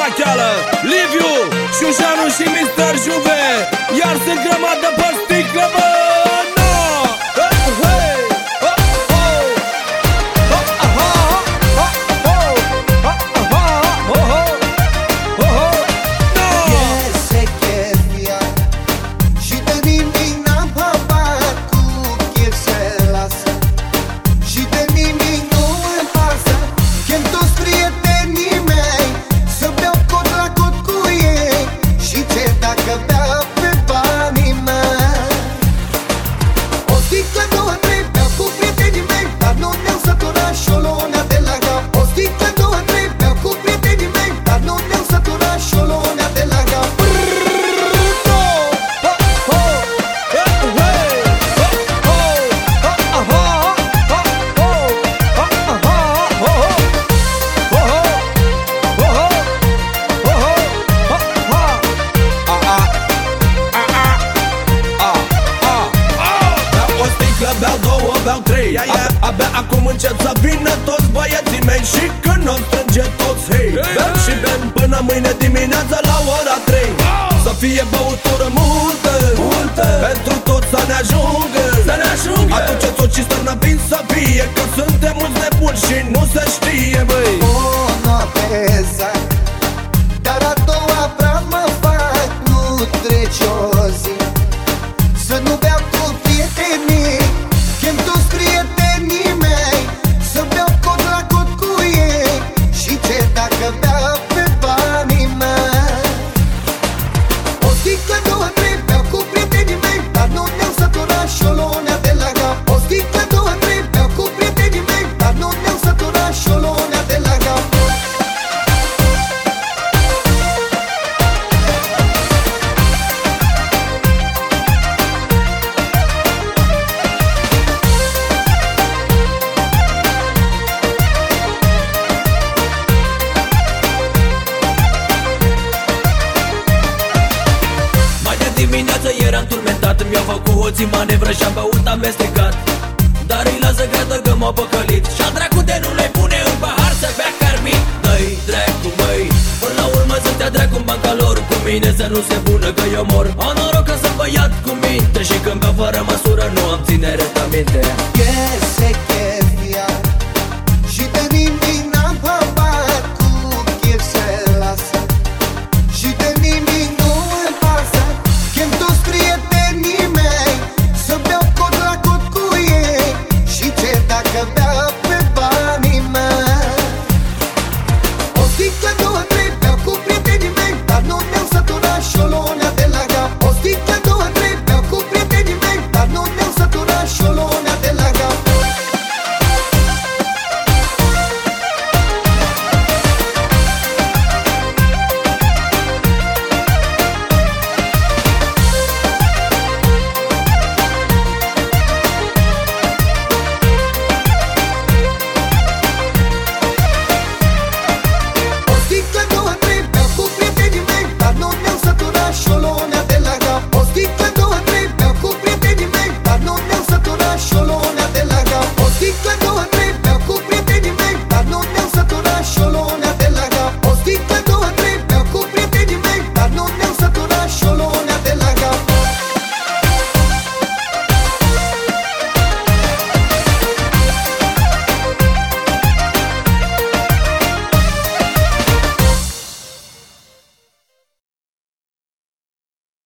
șmacheală Liviu, Șușanu și Mr. Juve Abia acum încep să vină toți băieții mei Și când o strânge toți, hei. Bem și bem până mâine dimineața la ora 3 Să fie băutură multă, multă! Pentru toți să ne ajungă, să ne ajungă! Atunci tot și stărnă vin să fie Că suntem mulți nebuni și nu se știe, băi. O noapte Dar a doua vreau mă fac. Nu trece o Mi-au făcut hoții manevră și-am băut amestecat. Dar îi lasă gradă că m-au păcălit. Și-a dracu de nu le pune în pahar să bea carmit. Dă-i dracu măi Până la urmă să te dracu în banca lor Cu mine să nu se bună că eu mor. Am noroc că sunt băiat cu minte Și când beau fără măsură nu am ținere minte Que se